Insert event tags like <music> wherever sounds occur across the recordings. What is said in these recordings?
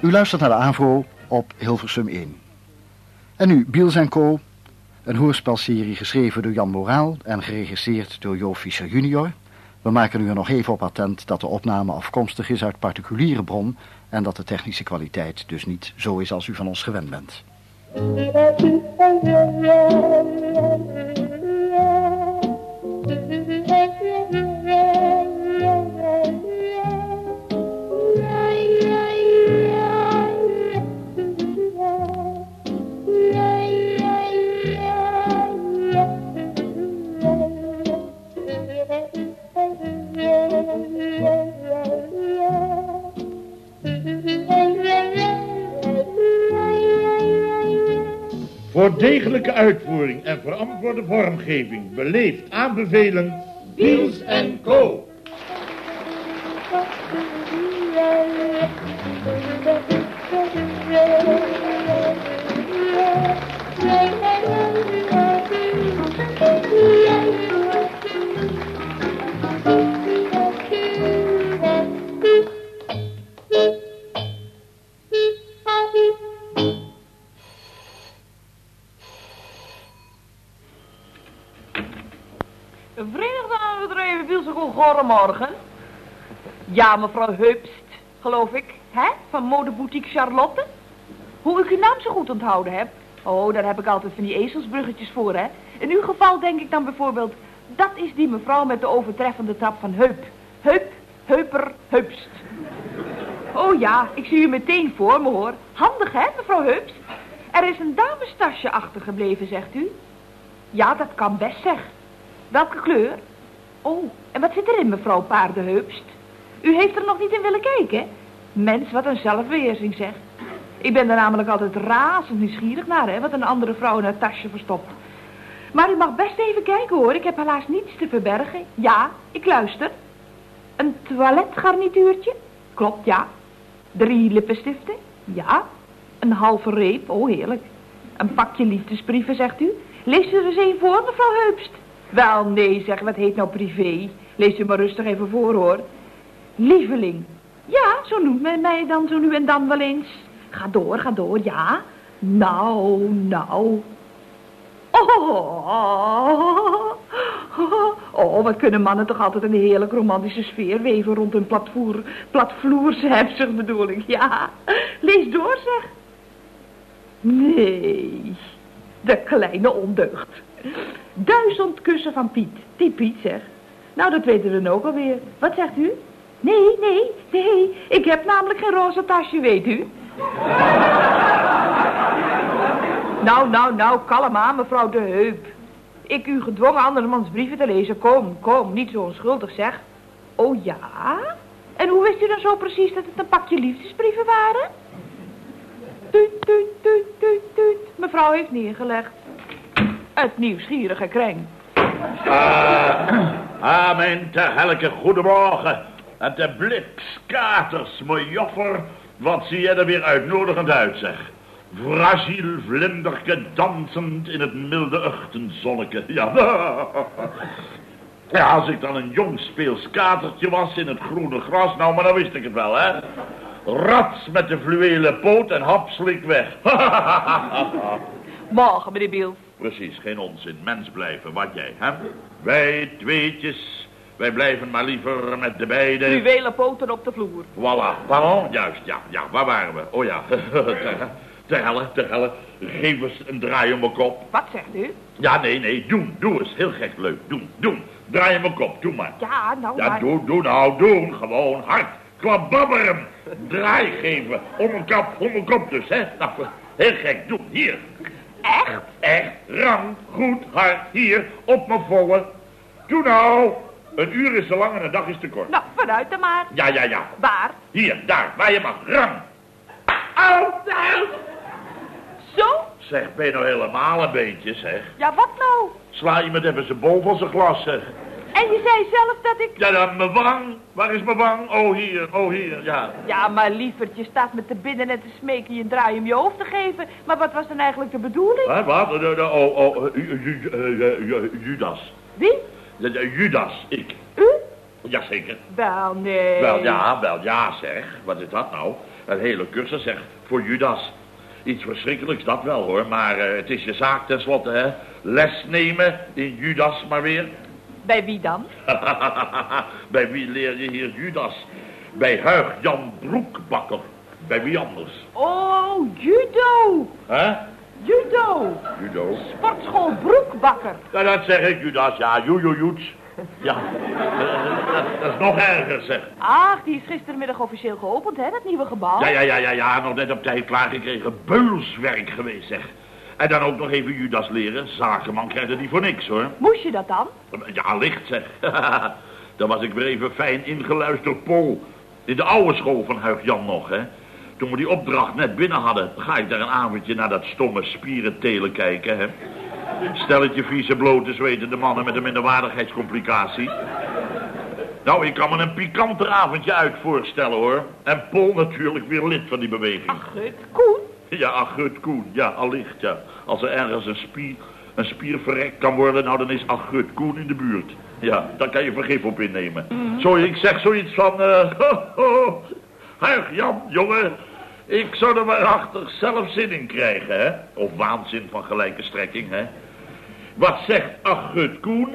U luistert naar de AVRO op Hilversum 1. En nu Biels Co., een hoorspelserie geschreven door Jan Moraal en geregisseerd door Jo Fischer junior. We maken u er nog even op attent dat de opname afkomstig is uit particuliere bron en dat de technische kwaliteit dus niet zo is als u van ons gewend bent. Voor degelijke uitvoering en verantwoorde vormgeving beleefd aanbevelen... Wiels en Co. Goedemorgen. Ja, mevrouw Heupst, geloof ik. Hè? Van modeboutique Charlotte. Hoe ik uw naam zo goed onthouden heb. Oh, daar heb ik altijd van die ezelsbruggetjes voor, hè. In uw geval denk ik dan bijvoorbeeld... Dat is die mevrouw met de overtreffende trap van Heup. Heup, Heuper, Heupst. Oh ja, ik zie u meteen voor me, hoor. Handig, hè, mevrouw Heupst? Er is een damestasje achtergebleven, zegt u? Ja, dat kan best, zeg. Welke kleur? Oh, en wat zit erin, mevrouw Paardenheupst? U heeft er nog niet in willen kijken? Mens, wat een zelfbeheersing, zeg. Ik ben er namelijk altijd razend nieuwsgierig naar, hè, wat een andere vrouw in haar tasje verstopt. Maar u mag best even kijken, hoor. Ik heb helaas niets te verbergen. Ja, ik luister. Een toiletgarnituurtje? Klopt, ja. Drie lippenstiften? Ja. Een halve reep? Oh, heerlijk. Een pakje liefdesbrieven, zegt u? Leest u er eens een voor, mevrouw Heupst? Wel, nee, zeg, wat heet nou privé? Lees u maar rustig even voor, hoor. Lieveling. Ja, zo noemt men mij dan zo nu en dan wel eens. Ga door, ga door, ja. Nou, nou. Oh, oh, wat kunnen mannen toch altijd een heerlijk romantische sfeer weven rond een platvoer, platvloerse hebzucht bedoel ik, ja. Lees door, zeg. Nee, de kleine ondeugd. Duizend kussen van Piet. Die Piet, zeg. Nou, dat weten we dan ook alweer. Wat zegt u? Nee, nee, nee. Ik heb namelijk geen roze tasje, weet u. nou, nou, nou, kalm aan, mevrouw de Heup. Ik u gedwongen andermans brieven te lezen. Kom, kom, niet zo onschuldig, zeg. Oh ja? En hoe wist u dan zo precies dat het een pakje liefdesbrieven waren? Tuut, tuut, tuut, tuut, tuut. Mevrouw heeft neergelegd. Het nieuwsgierige kreng. Ah, mijn te helke goedemorgen. En de blikskaters, mijn joffer. Wat zie jij er weer uitnodigend uit, zeg. Fragiel vlinderke dansend in het milde ochtenzonneke. Ja. <laughs> ja, als ik dan een jong speelskatertje was in het groene gras, nou, maar dan wist ik het wel, hè. Rats met de fluwelen poot en hap slik weg. <laughs> Morgen, meneer Biel. Precies, geen onzin. Mens blijven, wat jij, hè? Wij tweetjes, wij blijven maar liever met de beide... Fluwelen poten op de vloer. Voilà, pardon? Juist, ja, ja, waar waren we? Oh ja, <laughs> te helle, te helle. Geef eens een draai om mijn kop. Wat zegt u? Ja, nee, nee, doen, doe eens. Heel gek leuk, doen, doen. Draai om mijn kop, doe maar. Ja, nou Ja, maar... doe, doe nou, doen, gewoon hard. Klababberen. Draai geven. Om een kop, om een kop dus, hè. Nou, heel gek, doen, hier. Echt? Echt, rang, goed, hard, hier, op mijn volle. Doe nou. Een uur is te lang en een dag is te kort. Nou, vanuit dan maar. Ja, ja, ja. Waar? Hier, daar, waar je mag, rang. Altijd. Zo? Zeg, ben je nou helemaal een beetje, zeg. Ja, wat nou? Sla iemand even zijn bol van zijn glas, zeg. En je zei zelf dat ik... Ja, dan mijn wang. Waar is mijn wang? Oh, hier, oh, hier, ja. Ja, maar lieverd, je staat met te binnen en te smeken je een draai om je hoofd te geven. Maar wat was dan eigenlijk de bedoeling? Wat, wat? De- de- Oh, oh, eh, Ju- Ju- eh, Ju- Judas. Wie? Judas, ik. U? Jazeker. Wel, nee. Wel ja, wel ja, zeg. Wat is dat nou? Een hele cursus, zeg, voor Judas. Iets verschrikkelijks, dat wel hoor, maar eh, het is je zaak tenslotte, hè. Les nemen in Judas maar weer. Bij wie dan? <laughs> Bij wie leer je hier Judas? Bij Huig Jan Broekbakker. Bij wie anders? Oh, judo. Hè? Judo. Judo. Sportschool Broekbakker. Ja, dat zeg ik, Judas. Ja, joejoejoets. Ja, <laughs> dat is nog erger, zeg. Ach, die is gistermiddag officieel geopend, hè, dat nieuwe gebouw. Ja, ja, ja, ja, ja, nog net op tijd klaargekregen. Beulswerk geweest, zeg. En dan ook nog even Judas leren. Zakenman krijgt er niet voor niks, hoor. Moest je dat dan? Ja, licht, zeg. <laughs> dan was ik weer even fijn ingeluisterd, Pol. In de oude school van Huig Jan nog, hè. Toen we die opdracht net binnen hadden, ga ik daar een avondje naar dat stomme spierentelen kijken, hè. Stelletje vieze, blote, zwetende mannen met een minderwaardigheidscomplicatie. Nou, ik kan me een pikanter avondje uit voorstellen, hoor. En Pol natuurlijk weer lid van die beweging. Ach. Koen? <laughs> Ja, Agut Koen. Ja, allicht, ja. Als er ergens een spier, een spier verrekt kan worden, nou dan is Agut Koen in de buurt. Ja, daar kan je vergif op innemen. Zo, ik zeg zoiets van... eh <laughs> ho, ho, Huig Jan, jongen. Ik zou er waarachtig zelf zin in krijgen, hè. Of waanzin van gelijke strekking, hè. Wat zegt Agut Koen?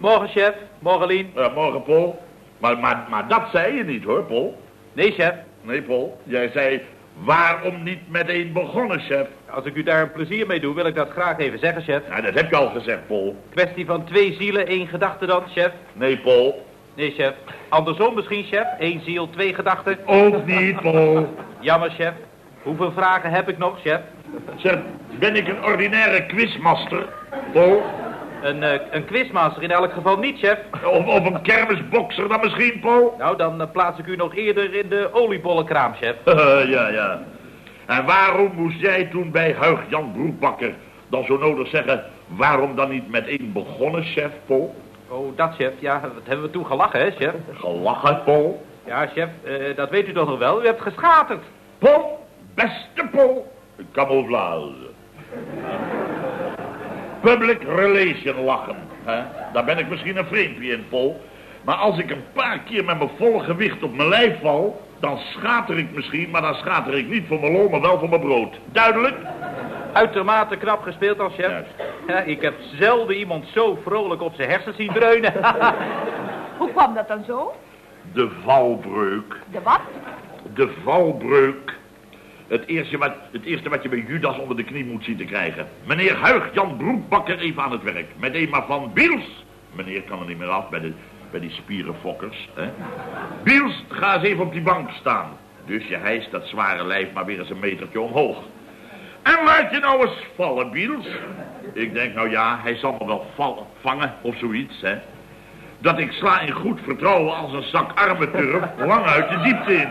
Morgen, chef. Morgen, Lien. Eh, morgen, Paul. Maar, maar, maar dat zei je niet, hoor, Paul. Nee, chef. Nee, Paul. Jij zei, waarom niet meteen begonnen, chef? Als ik u daar een plezier mee doe, wil ik dat graag even zeggen, chef. Ja, dat heb je al gezegd, Paul. Kwestie van twee zielen, één gedachte dan, chef. Nee, Paul. Nee, chef. Andersom misschien, chef. Eén ziel, twee gedachten. Ook niet, Paul. Jammer, chef. Hoeveel vragen heb ik nog, chef? Zeg, ben ik een ordinaire quizmaster, Paul? Een, eh, een quizmaster in elk geval niet, chef. Of, of een kermisbokser dan misschien, Paul? Nou, dan eh, plaats ik u nog eerder in de oliebollenkraam, chef. <laughs> ja, ja. En waarom moest jij toen bij Huig Jan Broekbakker dan zo nodig zeggen... waarom dan niet met één begonnen, chef, Paul? Oh, dat, chef. Ja, wat hebben we toen gelachen, hè, chef? Gelachen, Paul? Ja, chef, eh, dat weet u toch nog wel? U hebt geschaterd. Paul, beste Paul, camouflage. Public relation lachen. Hè? Daar ben ik misschien een vreemdje in, Paul. Maar als ik een paar keer met mijn volle gewicht op mijn lijf val... dan schater ik misschien, maar dan schater ik niet voor mijn lol, maar wel voor mijn brood. Duidelijk? Uitermate knap gespeeld als chef. Juist. Ja, ik heb zelden iemand zo vrolijk op zijn hersens zien dreunen. <laughs> Hoe kwam dat dan zo? De valbreuk. De wat? De valbreuk. Het eerste, wat, het eerste wat je bij Judas onder de knie moet zien te krijgen. Meneer Huig Jan Broekbakker even aan het werk. Met een maar van Biels. Meneer kan er niet meer af bij, de, bij die spierenfokkers. Hè? Biels, ga eens even op die bank staan. Dus je hijst dat zware lijf maar weer eens een metertje omhoog. En laat je nou eens vallen, Biels. Ik denk, nou ja, hij zal me wel vallen, vangen of zoiets, hè. Dat ik sla in goed vertrouwen als een zak armenturf lang uit de diepte in.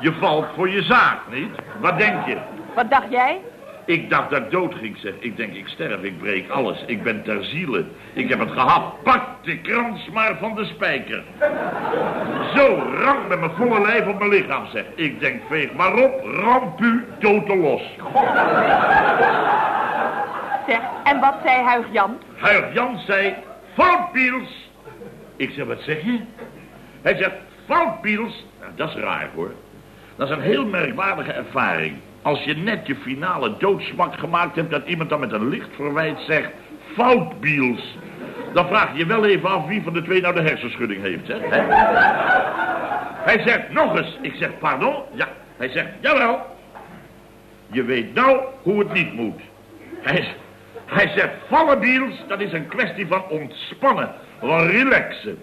Je valt voor je zaak, niet? Wat denk je? Wat dacht jij? Ik dacht dat ik dood ging, zeg. Ik denk, ik sterf, ik breek alles. Ik ben ter ziele. Ik heb het gehad. Pak de krans maar van de spijker. Zo, rang met mijn volle lijf op mijn lichaam, zeg. Ik denk, veeg maar op, rampu, toten los. Zeg, en wat zei Huig Jan? Huig Jan zei, fout, Piels. Ik zeg, wat zeg je? Hij zegt, fout, Piels. Nou, dat is raar, hoor. Dat is een heel merkwaardige ervaring. Als je net je finale doodsmak gemaakt hebt... dat iemand dan met een licht verwijt zegt... Fout, Biels. Dan vraag je je wel even af wie van de twee nou de hersenschudding heeft, hè? Hij zegt nog eens. Ik zeg, pardon? Ja. Hij zegt, jawel. Je weet nou hoe het niet moet. Hij, hij zegt, vallen, Biels, dat is een kwestie van ontspannen. Van relaxen.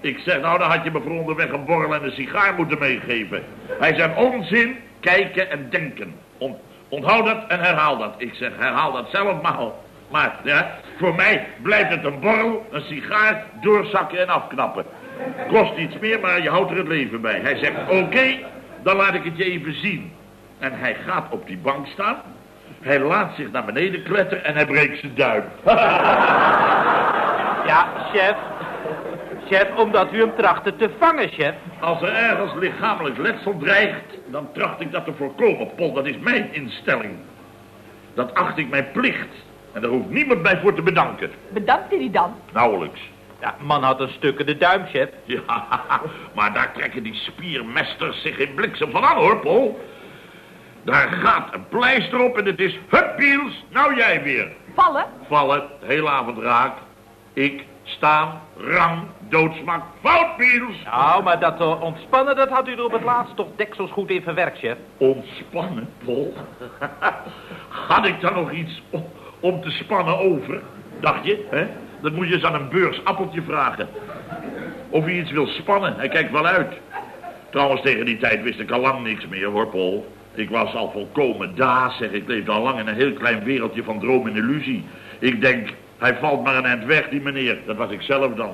Ik zeg, nou, dan had je me voor onderweg een borrel en een sigaar moeten meegeven. Hij zegt, onzin, kijken en denken. On- onthoud dat en herhaal dat. Ik zeg, herhaal dat zelf maar. Maar, ja, voor mij blijft het een borrel, een sigaar, doorzakken en afknappen. Kost iets meer, maar je houdt er het leven bij. Hij zegt, oké, dan laat ik het je even zien. En hij gaat op die bank staan. Hij laat zich naar beneden kletteren en hij breekt zijn duim. <laughs> Ja, chef. Chef, omdat u hem trachtte te vangen, chef. Als er ergens lichamelijk letsel dreigt, dan tracht ik dat te voorkomen, Pol. Dat is mijn instelling. Dat acht ik mijn plicht. En daar hoeft niemand mij voor te bedanken. Bedankte hij dan? Nauwelijks. Ja, man had een stukkende duim, chef. Ja, <laughs> maar daar trekken die spiermesters zich in bliksem van aan, hoor, Paul. Daar gaat een pleister op en het is... Hup, nou jij weer. Vallen? Vallen, de hele avond raak. Ik, staan, rang, doodsmak, fout. Nou, maar dat eh, ontspannen, dat had u er op het laatst toch deksels goed in verwerkt, chef. Ontspannen, Paul. <laughs> Had ik daar nog iets om, om te spannen over? Dacht je, hè? Dat moet je eens aan een beursappeltje vragen. Of hij iets wil spannen, hij kijkt wel uit. Trouwens, tegen die tijd wist ik al lang niks meer, hoor, Paul. Ik was al volkomen daas, zeg. Ik leefde al lang in een heel klein wereldje van droom en illusie. Ik denk, hij valt maar een eind weg, die meneer. Dat was ik zelf dan.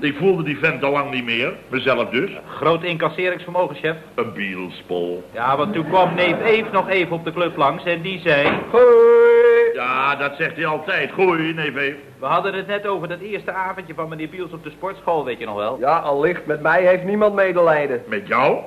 Ik voelde die vent al lang niet meer, mezelf dus. Groot incasseringsvermogen, chef. Een Paul. Ja, want toen kwam neef Eve nog even op de club langs en die zei... Ja, dat zegt hij altijd. Goeie, neef Eve. We hadden het net over dat eerste avondje van meneer Biels op de sportschool, weet je nog wel? Ja, allicht. Met mij heeft niemand medelijden. Met jou?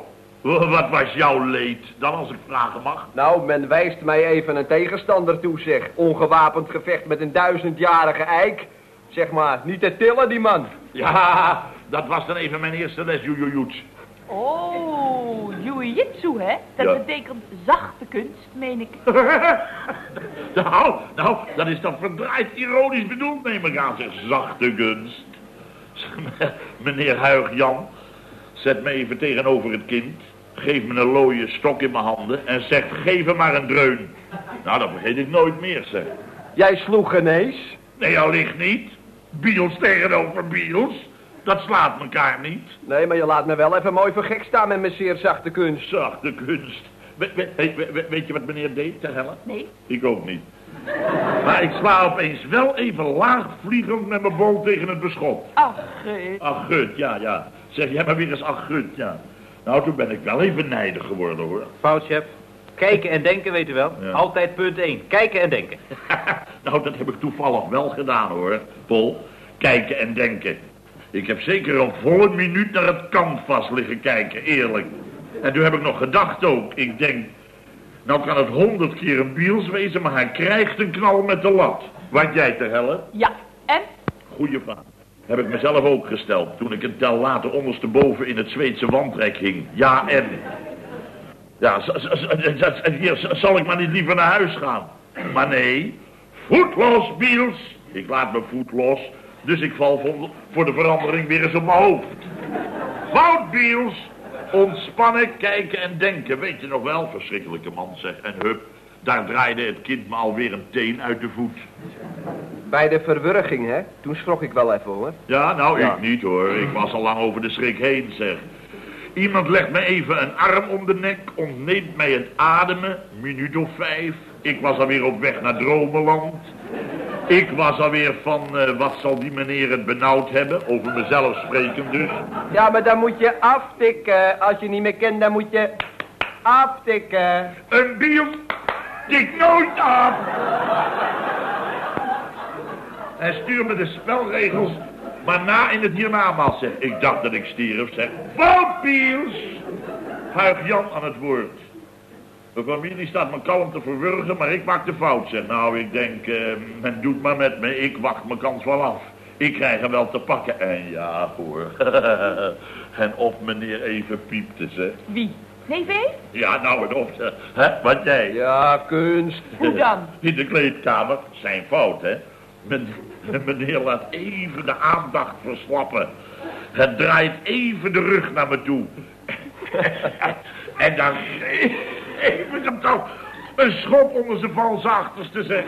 Wat was jouw leed, dan als ik vragen mag? Nou, men wijst mij even een tegenstander toe, zeg. Ongewapend gevecht met een duizendjarige eik. Zeg maar, niet te tillen, die man. Ja, dat was dan even mijn eerste les, joejoejoets. Oh, jiu-jitsu, hè? Dat Ja. betekent zachte kunst, meen ik. <laughs> nou, nou, dat is dan verdraaid ironisch bedoeld, neem ik aan, zeg. Zachte gunst. <laughs> Meneer Huig Jan, zet me even tegenover het kind. Geef me een looie stok in mijn handen en zegt, geef hem maar een dreun. Nou, dat vergeet ik nooit meer, zeg. Jij sloeg genees. Nee, allicht niet. Biels tegenover Biels. Dat slaat elkaar niet. Nee, maar je laat me wel even mooi voor gek staan met mijn zeer zachte kunst. Zachte kunst. We- we- we- we- weet je wat meneer deed, ter helle? Nee? Ik ook niet. Maar ik sla opeens wel even laag vliegend met mijn bol tegen het beschot. Ach, Geut. Ach, gut, ja, ja. Zeg jij maar weer eens ach, gut, ja. Nou, toen ben ik wel even nijdig geworden, hoor. Fout, chef. Kijken en denken, weet u wel. Ja. Altijd punt 1. Kijken en denken. <laughs> nou, dat heb ik toevallig wel gedaan, hoor. Paul, kijken en denken. Ik heb zeker een volle minuut naar het canvas liggen kijken, eerlijk. En toen heb ik nog gedacht ook. Ik denk, nou kan het honderd keer een biels wezen, maar hij krijgt een knal met de lat. Wat jij te helle? Ja, en? Goeie vraag. Heb ik mezelf ook gesteld toen ik een tel later ondersteboven in het Zweedse wandrek hing. Ja, en? Ja, hier, zal ik maar niet liever naar huis gaan? Maar nee, voet los, Biels. Ik laat mijn voet los, dus ik val voor, de verandering weer eens op mijn hoofd. Fout, Biels. Ontspannen, kijken en denken. Weet je nog wel, verschrikkelijke man zeg. En hup, daar draaide het kind me alweer een teen uit de voet. Bij de verwurging, hè? Toen schrok ik wel even, hoor. Ja, nou, Ja. ik niet hoor. Ik was al lang over de schrik heen, zeg. Iemand legt me even een arm om de nek, ontneemt mij het ademen, minuut of vijf. Ik was alweer op weg naar Dromenland. Ik was alweer van, eh, wat zal die meneer het benauwd hebben, over mezelf spreken dus. Ja, maar dan moet je aftikken. Als je niet meer kent, dan moet je aftikken. Een biel, tik nooit af. En stuur me de spelregels maar na in het hiernamaals, zeg. Ik dacht dat ik stierf, zeg. Foutbiels! Huig Jan aan het woord. De familie staat me kalm te verwurgen, maar ik maak de fout, zeg. Nou, ik denk, eh, men doet maar met me. Ik wacht mijn kans wel af. Ik krijg hem wel te pakken. En ja, hoor. <laughs> en of meneer even piepte, zeg. Wie? Nee? Ja, nou en of. Hè, wat jij? Ja, kunst. Hoe dan? In de kleedkamer. Zijn fout, hè? Men, meneer laat even de aandacht verslappen. Het draait even de rug naar me toe. en dan geef ik hem toch een schop onder zijn valse achterste, zeg.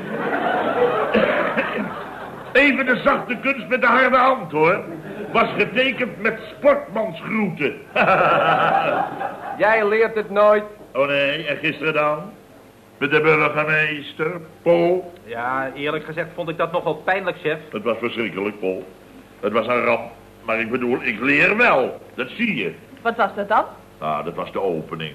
Even de zachte kunst met de harde hand, hoor. Was getekend met sportmansgroeten. Jij leert het nooit. oh nee, en gisteren dan? Met de burgemeester, Paul. Ja, eerlijk gezegd vond ik dat nogal pijnlijk, chef. Het was verschrikkelijk, Paul. Het was een ramp. Maar ik bedoel, ik leer wel. Dat zie je. Wat was dat dan? Nou, dat was de opening.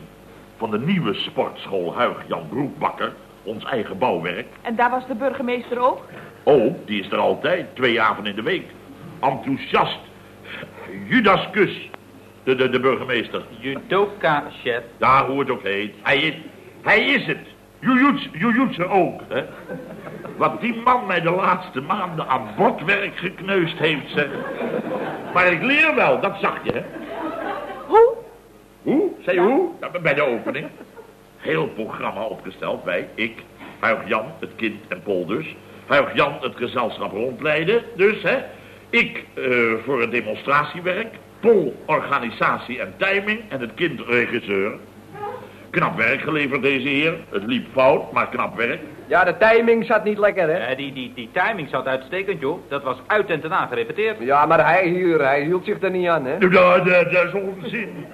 Van de nieuwe sportschool Huig Jan Broekbakker. Ons eigen bouwwerk. En daar was de burgemeester ook? Oh, die is er altijd. Twee avonden in de week. Enthousiast. Judas Kus. De, de, de burgemeester. Judoka, chef. Ja, hoe het ook heet. Hij is, hij is het. Jujutsu, ook, hè. <laughs> Wat die man mij de laatste maanden aan bordwerk gekneusd heeft, zeg. Maar ik leer wel, dat zag je, hè. Hoe? Hoe? Zei je hoe? Ja, bij de opening. Heel programma opgesteld bij ik, Huig Jan, het kind en Pol dus. Huig Jan het gezelschap rondleiden, dus hè. Ik eh, voor het demonstratiewerk. Pol organisatie en timing en het kind regisseur. Knap werk geleverd deze heer. Het liep fout, maar knap werk. Ja, de timing zat niet lekker, hè? Eh, die, die, die timing zat uitstekend, joh. Dat was uit en ten gerepeteerd. Ja, maar hij hier, hij hield zich er niet aan, hè? Nou, Dat, dat, dat is onzin.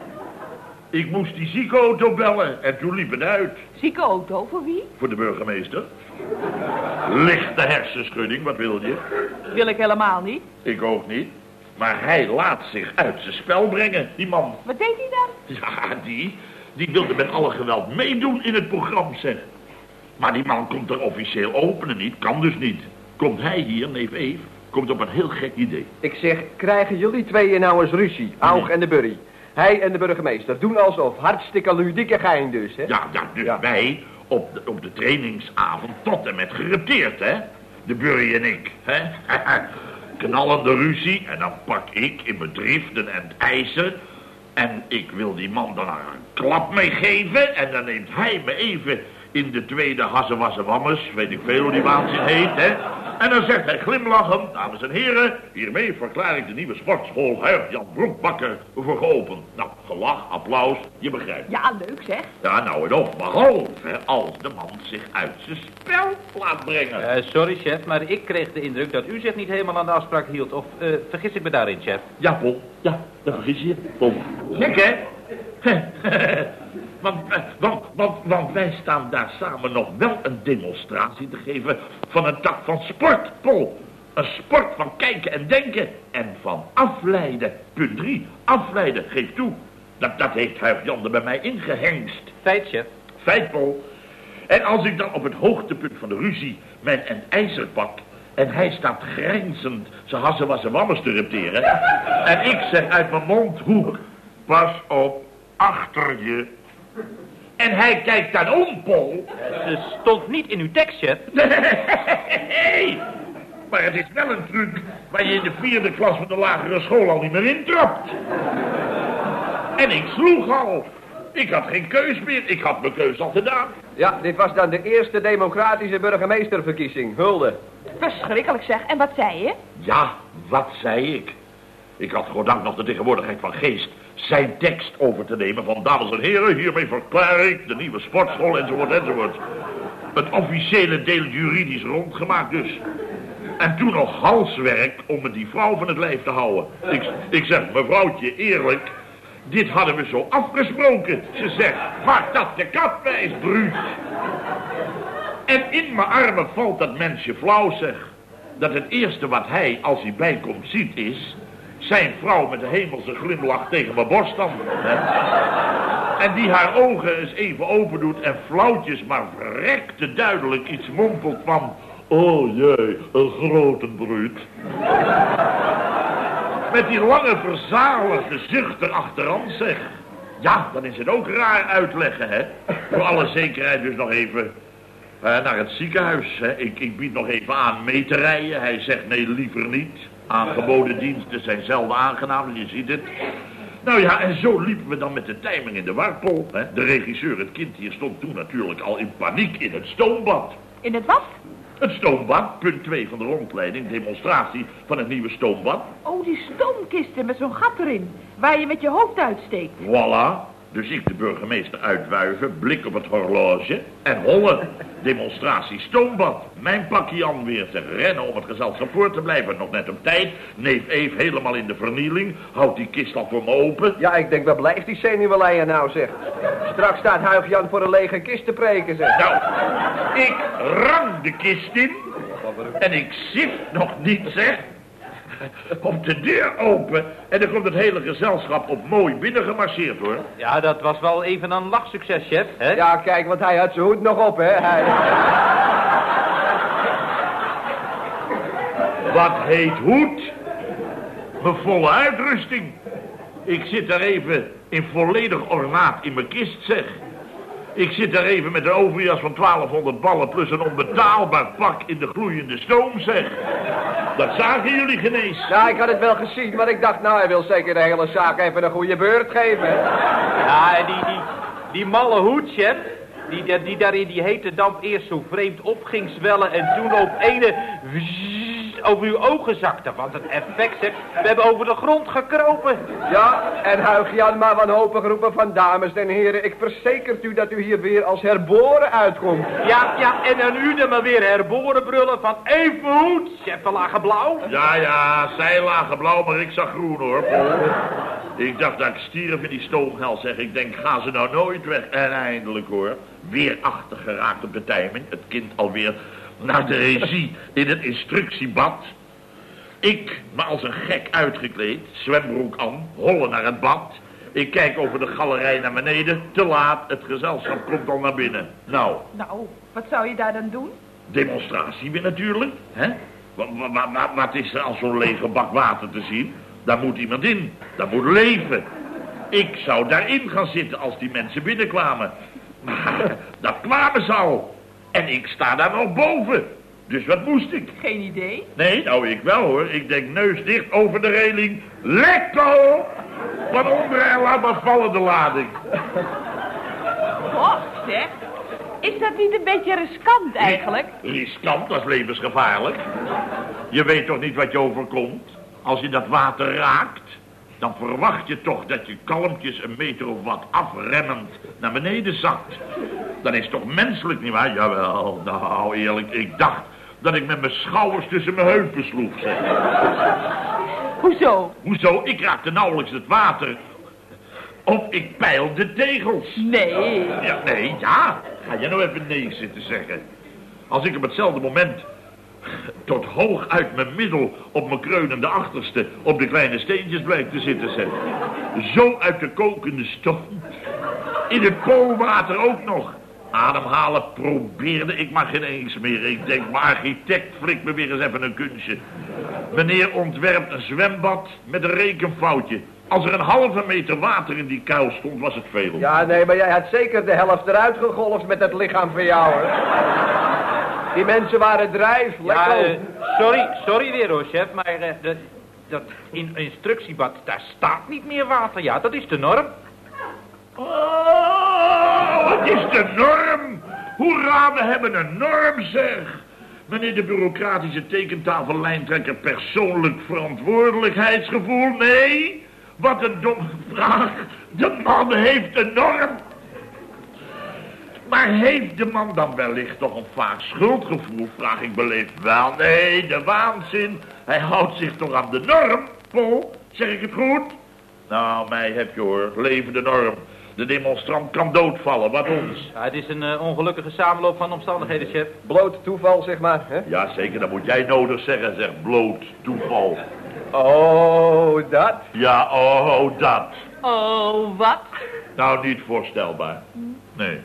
Ik moest die ziekenauto bellen en toen liep het uit. Zieke auto, voor wie? Voor de burgemeester. Lichte hersenschudding, wat wil je? Wil ik helemaal niet. Ik ook niet. Maar hij laat zich uit zijn spel brengen, die man. Wat deed hij dan? Ja, die, die wilde met alle geweld meedoen in het programma, zeg. Maar die man komt er officieel openen niet, kan dus niet. Komt hij hier, neef Eve, komt op een heel gek idee. Ik zeg, krijgen jullie tweeën nou eens ruzie? Aug en de Burry. Hij en de burgemeester doen alsof. Hartstikke ludieke gein dus, hè? Ja, ja dus Ja. wij op de, op de trainingsavond tot en met gerepeerd, hè? De Burry en ik, hè? <laughs> Knallende ruzie en dan pak ik in mijn driften en het ijzer... en ik wil die man dan een klap mee geven... en dan neemt hij me even in de tweede hassenwassenwammers... weet ik veel hoe die waanzin heet, hè? En dan zegt hij glimlachend, dames en heren... hiermee verklaar ik de nieuwe sportschool Huig Jan Broekbakker voor geopend. Nou, gelach, applaus, je begrijpt. Ja, leuk zeg. Ja, nou en of, behalve als de man zich uit zijn spel laat brengen. Eh, sorry, chef, maar ik kreeg de indruk dat u zich niet helemaal aan de afspraak hield. Of eh, vergis ik me daarin, chef? Ja, Pol, ja, dat vergis je, Pol. Gek, hè? <laughs> want, eh, want, want, want wij staan daar samen nog wel een demonstratie te geven van een tak van sport, Pol. Een sport van kijken en denken en van afleiden. Punt 3, afleiden, geef toe. Dat, dat heeft Huig Jan er bij mij ingehengst. Feit, chef. Feitpol. En als ik dan op het hoogtepunt van de ruzie mijn en ijzer pak... en hij staat grijnzend zijn hassenwassen wammers te repteren... en ik zeg uit mijn mondhoek... pas op, achter je... En hij kijkt dan om, Pol. Ze stond niet in uw tekst, chef. Nee, maar het is wel een truc waar je in de vierde klas van de lagere school al niet meer intrapt. En ik sloeg al. Ik had geen keus meer. Ik had mijn keus al gedaan. Ja, dit was dan de eerste democratische burgemeesterverkiezing. Hulde. Verschrikkelijk zeg. En wat zei je? Ja, wat zei ik? Ik had goddank nog de tegenwoordigheid van geest zijn tekst over te nemen van dames en heren, hiermee verklaar ik de nieuwe sportschool enzovoort enzovoort. Het officiële deel juridisch rondgemaakt dus. En toen nog halswerk om me die vrouw van het lijf te houden. Ik, ik zeg, mevrouwtje, eerlijk, dit hadden we zo afgesproken. Ze zegt, maak dat de kat wijs, bruut. En in mijn armen valt dat mensje flauw, zeg. Dat het eerste wat hij, als hij bijkomt, ziet is... zijn vrouw met de hemelse glimlach tegen mijn borst dan. En die haar ogen eens even open doet en flauwtjes, maar verrekte duidelijk iets mompelt van... Oh jee, een grote bruut. Met die lange verzalige zucht erachteraan, zeg. Ja, dan is het ook raar uitleggen, hè. Voor alle zekerheid dus nog even naar het ziekenhuis. Hè. Ik, ik bied nog even aan mee te rijden. Hij zegt nee, liever niet. Aangeboden diensten zijn zelden aangenaam, je ziet het. Nou ja, en zo liepen we dan met de timing in de warpel. Hè. De regisseur, het kind hier, stond toen natuurlijk al in paniek in het stoombad. In het wat? Het stoombad, punt 2 van de rondleiding, demonstratie van het nieuwe stoombad. Oh, die stoomkisten met zo'n gat erin. Waar je met je hoofd uitsteekt. Voilà. Dus ik de burgemeester uitwuiven, blik op het horloge en hollen. Demonstratie stoombad. Mijn pakje aan weer te rennen om het gezelschap voor te blijven. Nog net op tijd. Neef Eve helemaal in de vernieling. Houdt die kist al voor me open. Ja, ik denk, waar blijft die zenuwleier nou, zeg? Straks staat Huig Jan voor een lege kist te preken, zeg. Nou, ik rang de kist in. En ik zit nog niet, zeg. <laughs> Op de deur open. En dan komt het hele gezelschap op mooi binnengemarcheerd, hoor. Ja, dat was wel even een lachsucces, chef. Hè? Ja, kijk, want hij had zijn hoed nog op, hè? <laughs> Hij... Wat heet hoed? Mijn volle uitrusting. Ik zit daar even in volledig ornaat in mijn kist, zeg. Ik zit daar even met een overjas van 1200 ballen plus een onbetaalbaar pak in de gloeiende stoom, zeg. Dat zagen jullie genees. Ja, ik had het wel gezien, maar ik dacht, nou, hij wil zeker de hele zaak even een goede beurt geven. Ja, en die, die, die malle hoed, chef. Die, die, die daar in die hete damp eerst zo vreemd op ging zwellen en toen op ene over uw ogen zakte. Wat een effect, zeg. We hebben over de grond gekropen. Ja, en huig Jan maar wanhopig roepen van dames en heren. Ik verzeker u dat u hier weer als herboren uitkomt. Ja, ja, en dan u er maar weer herboren brullen van even hoed, chef van Lage Blauw. Ja, ja, zij lagen blauw, maar ik zag groen, hoor, Paul. Ik dacht dat ik stierf in die stoomhel, zeg. Ik denk, gaan ze nou nooit weg? En eindelijk, hoor. Weer achter geraakt op de timing. Het kind alweer naar de regie in het instructiebad. Ik, me als een gek uitgekleed, zwembroek aan, hollen naar het bad. Ik kijk over de galerij naar beneden. Te laat, het gezelschap komt al naar binnen. Nou, Nou, wat zou je daar dan doen? demonstratie weer natuurlijk. Hè? Wat, wat is er als zo'n lege bak water te zien? Daar moet iemand in. Daar moet leven. Ik zou daarin gaan zitten als die mensen binnenkwamen. Maar dat kwamen ze al. En ik sta daar nog boven. Dus wat moest ik? Geen idee. Nee, nou ik wel hoor. Ik denk neus dicht over de reling. Lekko! Van onderen laat maar vallen de lading. God, zeg. Is dat niet een beetje riskant eigenlijk? Riskant, dat is levensgevaarlijk. Je weet toch niet wat je overkomt? Als je dat water raakt, dan verwacht je toch dat je kalmpjes een meter of wat afremmend naar beneden zakt. Dan is toch menselijk, nietwaar? Jawel, nou eerlijk, ik dacht dat ik met mijn schouders tussen mijn heupen sloeg, zeg. Hoezo? Hoezo? Ik raakte nauwelijks het water. Of ik peil de tegels. Nee. Ja, nee, ja. Ga jij nou even nee zitten zeggen. Als ik op hetzelfde moment tot hoog uit mijn middel op mijn kreunende achterste op de kleine steentjes blijf te zitten zetten. Zo uit de kokende stoom. In het koolwater ook nog. Ademhalen probeerde ik maar geen eens meer. Ik denk, mijn architect flikt me weer eens even een kunstje. Meneer ontwerpt een zwembad met een rekenfoutje. Als er een halve meter water in die kuil stond, was het veel. Ja, nee, maar jij had zeker de helft eruit gegolfd met het lichaam van jou, hè. Die mensen waren drijf, Ja, eh, sorry, sorry weer hoor, chef, maar eh, dat, dat in instructiebad, daar staat niet meer water. Ja, dat is de norm. Oh, wat is de norm? Hoera, we hebben een norm, zeg. Meneer de bureaucratische tekentafellijntrekker persoonlijk verantwoordelijkheidsgevoel? Nee? Wat een domme vraag. De man heeft een norm. Maar heeft de man dan wellicht toch een vaag schuldgevoel, vraag ik beleefd. Wel, nee, de waanzin. Hij houdt zich toch aan de norm, Paul? Zeg ik het goed? Nou, mij heb je hoor, leven de norm. De demonstrant kan doodvallen, wat ons. Ja, het is een eh, ongelukkige samenloop van omstandigheden, chef. Bloot toeval, zeg maar, hè. Ja, zeker, dat moet jij nodig zeggen, zeg bloot, toeval. Oh, dat. Ja, oh, dat. Oh, wat? Nou, niet voorstelbaar. Nee,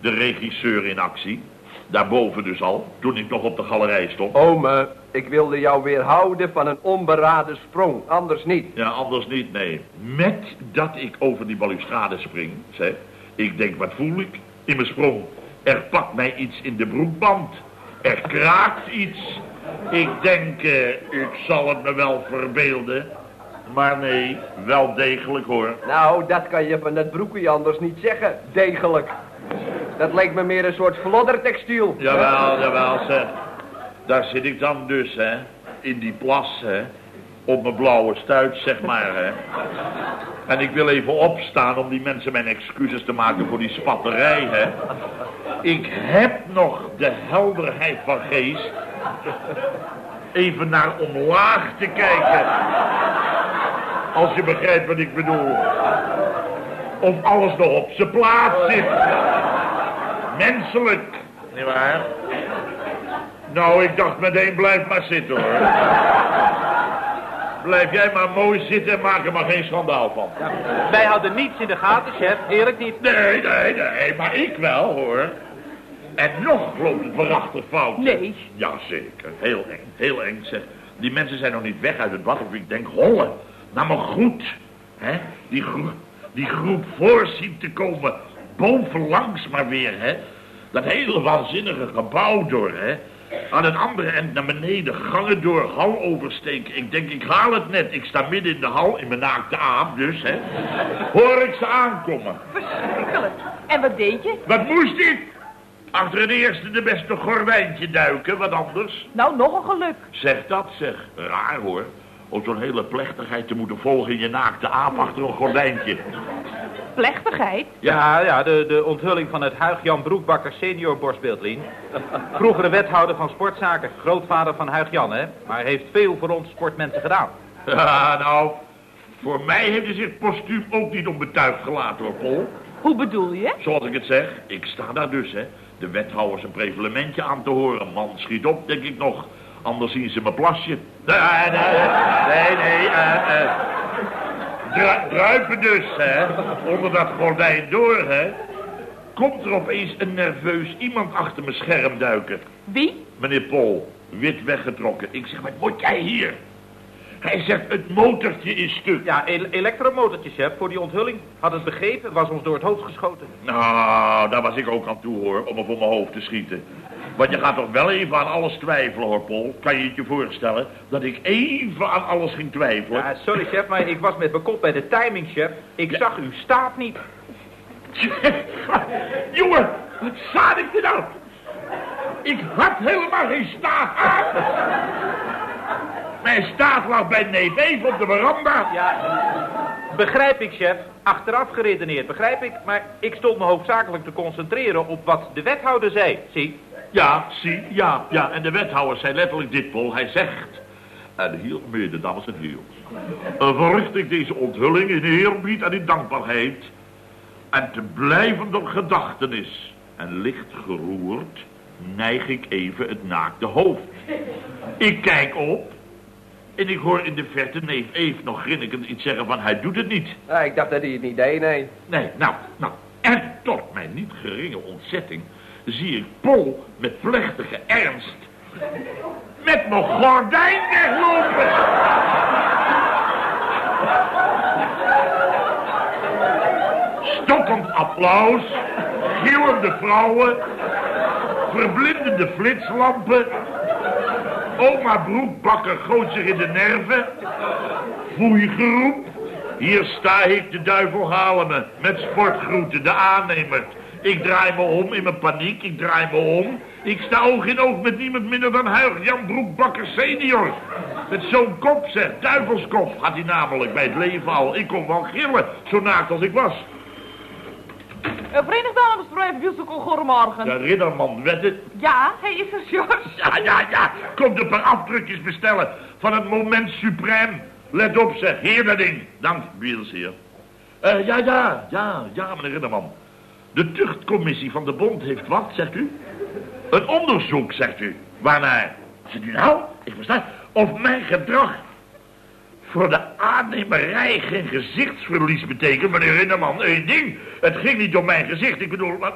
de regisseur in actie. Daarboven dus al, toen ik nog op de galerij stond. Ome, ik wilde jou weerhouden van een onberaden sprong, anders niet. Ja, anders niet, nee. Met dat ik over die balustrade spring, zeg. Ik denk, wat voel ik? In mijn sprong. Er pakt mij iets in de broekband. Er kraakt iets. Ik denk, eh, ik zal het me wel verbeelden. Maar nee, wel degelijk hoor. Nou, dat kan je van dat broekje anders niet zeggen, degelijk. Dat leek me meer een soort floddertextiel. Jawel, jawel, zeg. Daar zit ik dan dus, hè. In die plas, hè. Op mijn blauwe stuit, zeg maar, hè. En ik wil even opstaan om die mensen mijn excuses te maken voor die spatterij, hè. Ik heb nog de helderheid van geest even naar omlaag te kijken. Als je begrijpt wat ik bedoel. Of alles nog op zijn plaats zit. Menselijk, nietwaar? Nou, ik dacht meteen, blijf maar zitten, hoor. Blijf jij maar mooi zitten en maak er maar geen schandaal van. Wij hadden niets in de gaten, chef. Eerlijk niet. Nee, nee, nee, maar ik wel, hoor. En nog loopt het waarachtig fout. Nee. Jazeker, heel eng, heel eng, zeg. Die mensen zijn nog niet weg uit het bad, of ik denk, hollen. Nou, maar goed, hè. Die, gro die groep voor zien te komen. Bovenlangs maar weer, hè. Dat hele waanzinnige gebouw door, hè. Aan het andere eind naar beneden, gangen door, hal oversteken. Ik denk, ik haal het net. Ik sta midden in de hal, in mijn naakte aap dus, hè. Hoor ik ze aankomen. Verschrikkelijk. En wat deed je? Wat moest ik? Achter het eerste de beste gordijntje duiken, wat anders. Nou, nog een geluk. Zeg dat, zeg. Raar hoor. Om zo'n hele plechtigheid te moeten volgen in je naakte aap achter een gordijntje. Plechtigheid. Ja, ja, de, de onthulling van het Huig-Jan Broekbakker senior borstbeeldlien. Vroegere wethouder van sportzaken, grootvader van Huig-Jan, hè. Maar heeft veel voor ons sportmensen gedaan. <laughs> Ja, nou, voor mij heeft hij zich postuum ook niet onbetuigd gelaten, hoor, Paul. Hoe bedoel je? Zoals ik het zeg, ik sta daar dus, hè. De wethouders een prevelementje aan te horen. Man, schiet op, denk ik nog. Anders zien ze mijn plasje. Nee, nee, nee, nee. eh, eh. Dru- druipen dus, hè. Onder dat gordijn door, hè. Komt er opeens een nerveus iemand achter mijn scherm duiken. Wie? Meneer Pol, wit weggetrokken. Ik zeg, wat moet jij hier? Hij zegt, het motortje is stuk. Ja, el elektromotortjes, hè, voor die onthulling. Had het begrepen, was ons door het hoofd geschoten. Nou, daar was ik ook aan toe, hoor, om me voor mijn hoofd te schieten. Want je gaat toch wel even aan alles twijfelen, hoor, Paul. Kan je het je voorstellen dat ik even aan alles ging twijfelen? Ja, sorry, chef, maar ik was met mijn kop bij de timing, chef. Ik zag uw staat niet. <laughs> Jongen, wat staat ik er nou? Ik had helemaal geen staat aan. <laughs> Mijn staat lag bij neef Eve op de veranda. Ja, begrijp ik, chef. Achteraf geredeneerd, begrijp ik. Maar ik stond me hoofdzakelijk te concentreren op wat de wethouder zei. Zie, Ja, zie, ja, ja. En de wethouder zei letterlijk dit, Paul. Hij zegt... En hiermee, de dames en heren... eh, verricht ik deze onthulling in eerbied en in dankbaarheid... en te blijvender gedachtenis en licht geroerd... neig ik even het naakte hoofd. Ik kijk op... en ik hoor in de verte neef Eve nog grinnikend iets zeggen van... hij doet het niet. Ja, ik dacht dat hij het niet deed, nee. Nee, nou, nou. En tot mijn niet geringe ontzetting zie ik Pol met plechtige ernst met mijn gordijn weglopen. Stokkend applaus, gillende vrouwen, verblindende flitslampen. Oma Broekbakker gooit zich in de nerven. Foeigeroep. Hier sta ik, de duivel halen me. Met sportgroeten, de aannemer. Ik draai me om in mijn paniek, ik draai me om. Ik sta oog in oog met niemand minder dan Huig Jan Broekbakker senior. Met zo'n kop, zeg, duivelskop had hij namelijk bij het leven al. Ik kon wel gillen, zo naakt als ik was. Uh, Verenigd Dames Wielsel, goedemorgen. De ridderman werd het. Ja, hij is er, George. Ja, ja, ja. Komt een paar afdrukjes bestellen van het moment suprême. Let op, zeg. Heer dat ding. Dank, heer. Eh, ja, ja, ja, ja, meneer Ridderman. De tuchtcommissie van de bond heeft wat, zegt u? Een onderzoek, zegt u. Waarnaar? Zegt u nou? Ik versta. Of mijn gedrag voor de aannemerij geen gezichtsverlies betekent, meneer Rinderman. Eén ding, het ging niet om mijn gezicht. Ik bedoel, wat?